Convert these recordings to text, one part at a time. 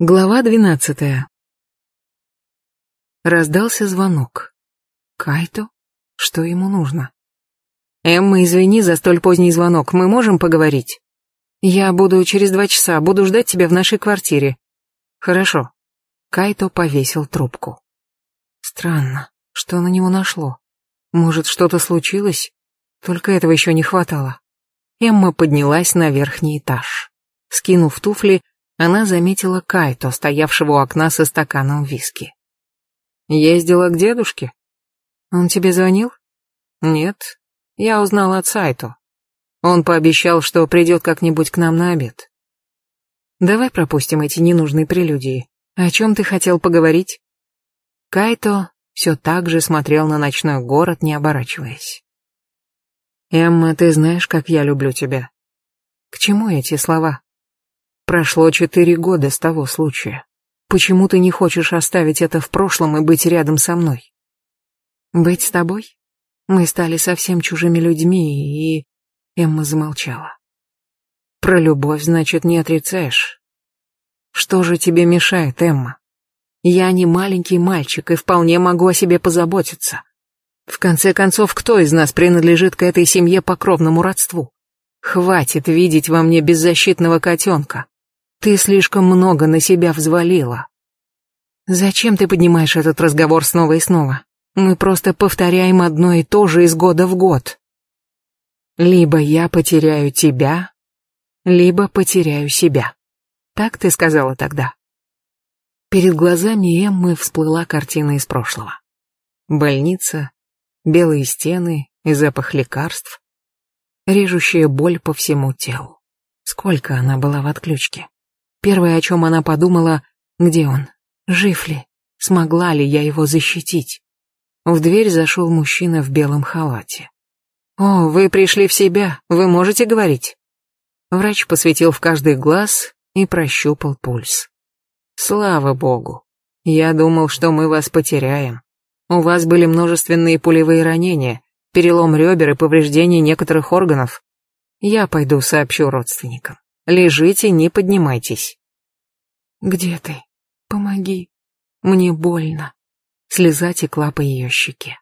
Глава двенадцатая. Раздался звонок. Кайто? Что ему нужно? Эмма, извини за столь поздний звонок, мы можем поговорить? Я буду через два часа, буду ждать тебя в нашей квартире. Хорошо. Кайто повесил трубку. Странно, что на него нашло. Может, что-то случилось? Только этого еще не хватало. Эмма поднялась на верхний этаж. Скинув туфли, она заметила Кайто, стоявшего у окна со стаканом виски. «Ездила к дедушке?» «Он тебе звонил?» «Нет, я узнал от Сайто. Он пообещал, что придет как-нибудь к нам на обед». «Давай пропустим эти ненужные прелюдии. О чем ты хотел поговорить?» Кайто все так же смотрел на ночной город, не оборачиваясь. «Эмма, ты знаешь, как я люблю тебя». «К чему эти слова?» Прошло четыре года с того случая. Почему ты не хочешь оставить это в прошлом и быть рядом со мной? Быть с тобой? Мы стали совсем чужими людьми, и... Эмма замолчала. Про любовь, значит, не отрицаешь. Что же тебе мешает, Эмма? Я не маленький мальчик и вполне могу о себе позаботиться. В конце концов, кто из нас принадлежит к этой семье по кровному родству? Хватит видеть во мне беззащитного котенка. Ты слишком много на себя взвалила. Зачем ты поднимаешь этот разговор снова и снова? Мы просто повторяем одно и то же из года в год. Либо я потеряю тебя, либо потеряю себя. Так ты сказала тогда. Перед глазами Эммы всплыла картина из прошлого. Больница, белые стены и запах лекарств, режущая боль по всему телу. Сколько она была в отключке? Первое, о чем она подумала, где он, жив ли, смогла ли я его защитить. В дверь зашел мужчина в белом халате. «О, вы пришли в себя, вы можете говорить?» Врач посветил в каждый глаз и прощупал пульс. «Слава богу! Я думал, что мы вас потеряем. У вас были множественные пулевые ранения, перелом ребер и повреждения некоторых органов. Я пойду сообщу родственникам. Лежите, не поднимайтесь. Где ты? Помоги. Мне больно. Слеза текла по ее щеке.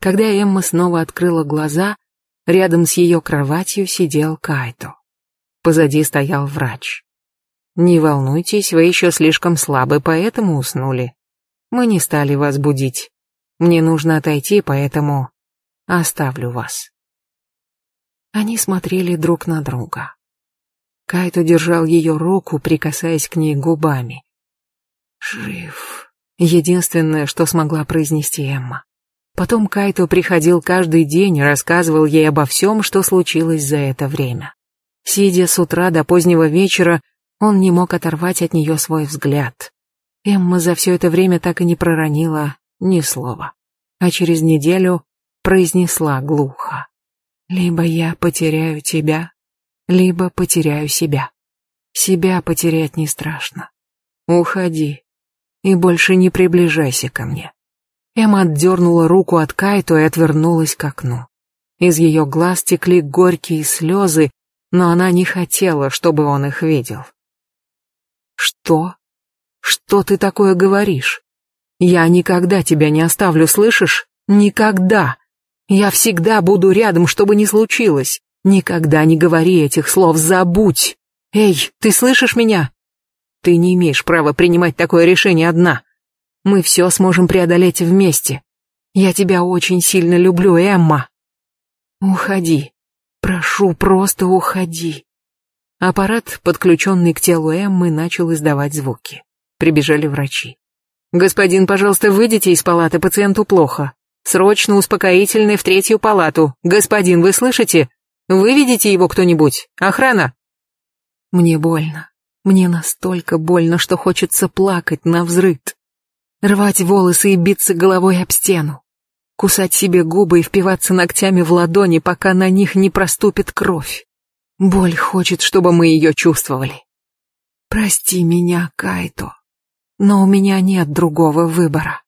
Когда Эмма снова открыла глаза, рядом с ее кроватью сидел Кайто. Позади стоял врач. «Не волнуйтесь, вы еще слишком слабы, поэтому уснули. Мы не стали вас будить. Мне нужно отойти, поэтому оставлю вас». Они смотрели друг на друга. Кайто держал ее руку, прикасаясь к ней губами. «Жив», — единственное, что смогла произнести Эмма. Потом Кайто приходил каждый день и рассказывал ей обо всем, что случилось за это время. Сидя с утра до позднего вечера, он не мог оторвать от нее свой взгляд. Эмма за все это время так и не проронила ни слова. А через неделю произнесла глухо. «Либо я потеряю тебя, либо потеряю себя. Себя потерять не страшно. Уходи и больше не приближайся ко мне. Эмма отдернула руку от Кайто и отвернулась к окну. Из ее глаз текли горькие слезы, но она не хотела, чтобы он их видел. «Что? Что ты такое говоришь? Я никогда тебя не оставлю, слышишь? Никогда! Я всегда буду рядом, чтобы не случилось. Никогда не говори этих слов, забудь. Эй, ты слышишь меня? Ты не имеешь права принимать такое решение одна. Мы все сможем преодолеть вместе. Я тебя очень сильно люблю, Эмма. Уходи. Прошу, просто уходи. Аппарат, подключенный к телу Эммы, начал издавать звуки. Прибежали врачи. «Господин, пожалуйста, выйдите из палаты, пациенту плохо. Срочно успокоительный в третью палату. Господин, вы слышите? Выведите его кто-нибудь. Охрана!» Мне больно. Мне настолько больно, что хочется плакать на взрыд. Рвать волосы и биться головой об стену. Кусать себе губы и впиваться ногтями в ладони, пока на них не проступит кровь. Боль хочет, чтобы мы ее чувствовали. Прости меня, Кайто, но у меня нет другого выбора.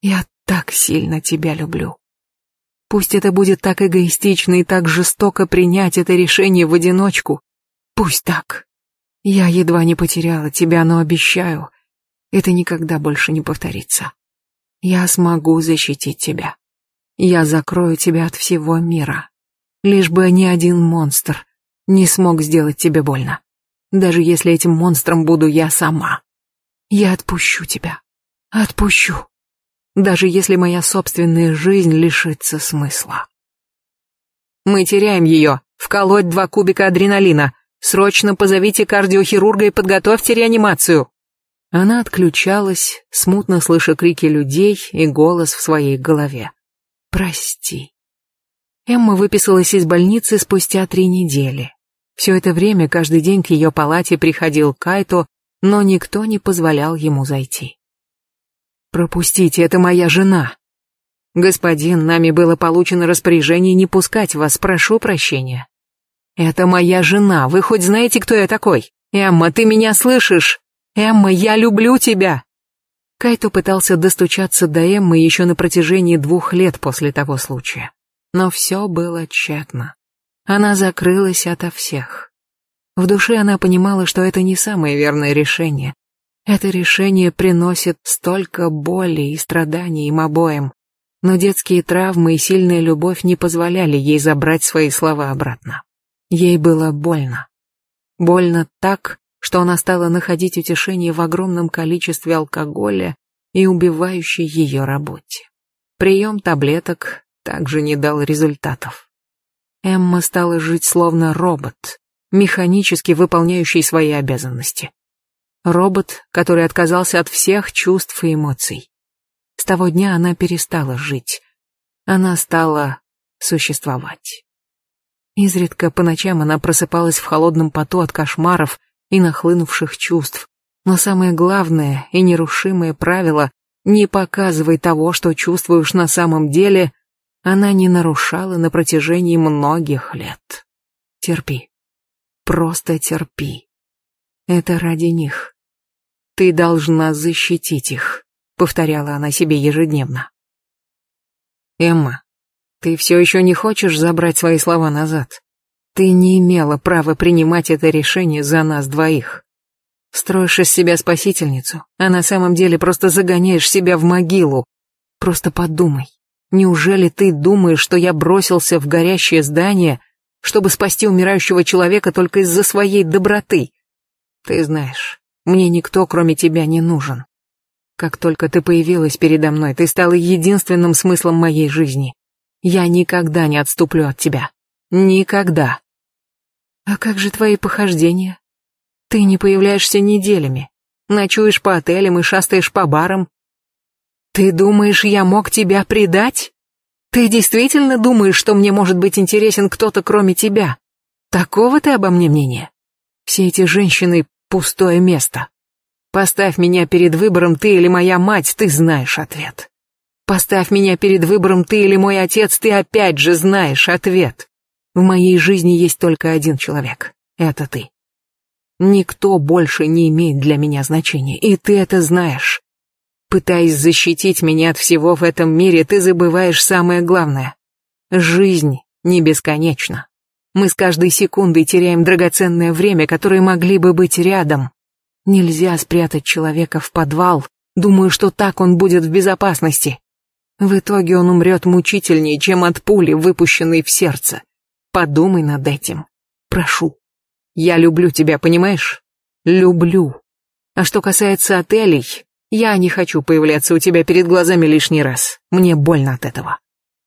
Я так сильно тебя люблю. Пусть это будет так эгоистично и так жестоко принять это решение в одиночку. Пусть так. Я едва не потеряла тебя, но обещаю, это никогда больше не повторится. Я смогу защитить тебя. Я закрою тебя от всего мира. Лишь бы ни один монстр не смог сделать тебе больно. Даже если этим монстром буду я сама. Я отпущу тебя. Отпущу. Даже если моя собственная жизнь лишится смысла. Мы теряем ее. Вколоть два кубика адреналина. Срочно позовите кардиохирурга и подготовьте реанимацию. Она отключалась, смутно слыша крики людей и голос в своей голове. «Прости». Эмма выписалась из больницы спустя три недели. Все это время каждый день к ее палате приходил Кайто, но никто не позволял ему зайти. «Пропустите, это моя жена». «Господин, нами было получено распоряжение не пускать вас, прошу прощения». «Это моя жена, вы хоть знаете, кто я такой? Эмма, ты меня слышишь?» «Эмма, я люблю тебя!» Кайто пытался достучаться до Эммы еще на протяжении двух лет после того случая. Но все было тщетно. Она закрылась ото всех. В душе она понимала, что это не самое верное решение. Это решение приносит столько боли и страданий им обоим. Но детские травмы и сильная любовь не позволяли ей забрать свои слова обратно. Ей было больно. Больно так, что она стала находить утешение в огромном количестве алкоголя и убивающей ее работе. Прием таблеток также не дал результатов. Эмма стала жить словно робот, механически выполняющий свои обязанности. Робот, который отказался от всех чувств и эмоций. С того дня она перестала жить. Она стала существовать. Изредка по ночам она просыпалась в холодном поту от кошмаров и нахлынувших чувств. Но самое главное и нерушимое правило «не показывай того, что чувствуешь на самом деле» она не нарушала на протяжении многих лет. Терпи. Просто терпи. Это ради них. Ты должна защитить их, повторяла она себе ежедневно. Эмма, ты все еще не хочешь забрать свои слова назад? Ты не имела права принимать это решение за нас двоих. Строишь из себя спасительницу, а на самом деле просто загоняешь себя в могилу. Просто подумай, неужели ты думаешь, что я бросился в горящее здание, чтобы спасти умирающего человека только из-за своей доброты? Ты знаешь, мне никто, кроме тебя, не нужен. Как только ты появилась передо мной, ты стала единственным смыслом моей жизни. Я никогда не отступлю от тебя. Никогда. А как же твои похождения? Ты не появляешься неделями, ночуешь по отелям и шастаешь по барам. Ты думаешь, я мог тебя предать? Ты действительно думаешь, что мне может быть интересен кто-то кроме тебя? Такого ты обо мне мнения? Все эти женщины — пустое место. Поставь меня перед выбором ты или моя мать, ты знаешь ответ. Поставь меня перед выбором ты или мой отец, ты опять же знаешь ответ. В моей жизни есть только один человек. Это ты. Никто больше не имеет для меня значения, и ты это знаешь. Пытаясь защитить меня от всего в этом мире, ты забываешь самое главное. Жизнь не бесконечна. Мы с каждой секундой теряем драгоценное время, которое могли бы быть рядом. Нельзя спрятать человека в подвал, думаю, что так он будет в безопасности. В итоге он умрет мучительнее, чем от пули, выпущенной в сердце. Подумай над этим. Прошу. Я люблю тебя, понимаешь? Люблю. А что касается отелей, я не хочу появляться у тебя перед глазами лишний раз. Мне больно от этого.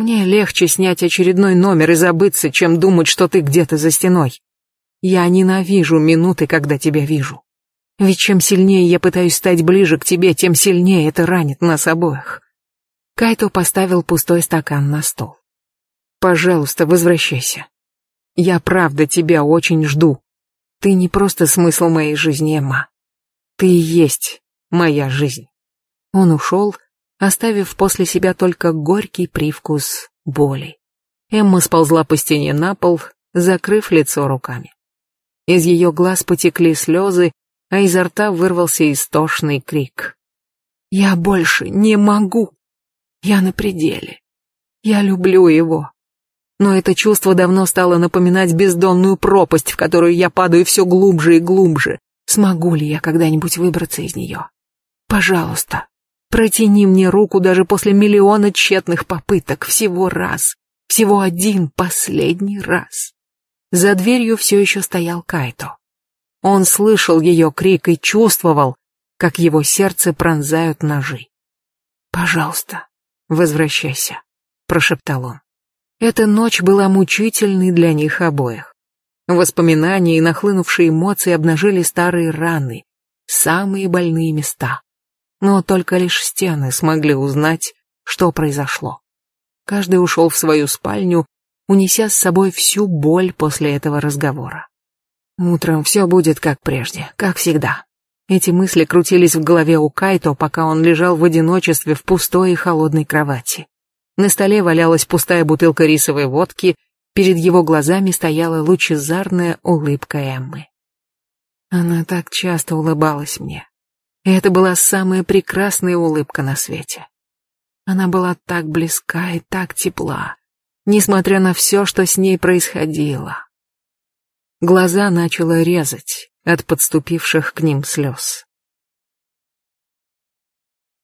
Мне легче снять очередной номер и забыться, чем думать, что ты где-то за стеной. Я ненавижу минуты, когда тебя вижу. Ведь чем сильнее я пытаюсь стать ближе к тебе, тем сильнее это ранит нас обоих. Кайто поставил пустой стакан на стол. Пожалуйста, возвращайся. Я правда тебя очень жду. Ты не просто смысл моей жизни, Эмма. Ты и есть моя жизнь. Он ушел, оставив после себя только горький привкус боли. Эмма сползла по стене на пол, закрыв лицо руками. Из ее глаз потекли слезы, а изо рта вырвался истошный крик. «Я больше не могу! Я на пределе! Я люблю его! Но это чувство давно стало напоминать бездонную пропасть, в которую я падаю все глубже и глубже. Смогу ли я когда-нибудь выбраться из нее? Пожалуйста, протяни мне руку даже после миллиона тщетных попыток, всего раз, всего один последний раз. За дверью все еще стоял Кайто. Он слышал ее крик и чувствовал, как его сердце пронзают ножи. «Пожалуйста, возвращайся», — прошептал он. Эта ночь была мучительной для них обоих. Воспоминания и нахлынувшие эмоции обнажили старые раны, самые больные места. Но только лишь стены смогли узнать, что произошло. Каждый ушел в свою спальню, унеся с собой всю боль после этого разговора. Утром все будет как прежде, как всегда. Эти мысли крутились в голове у Кайто, пока он лежал в одиночестве в пустой и холодной кровати. На столе валялась пустая бутылка рисовой водки, перед его глазами стояла лучезарная улыбка Эммы. Она так часто улыбалась мне. Это была самая прекрасная улыбка на свете. Она была так близка и так тепла, несмотря на все, что с ней происходило. Глаза начало резать от подступивших к ним слез.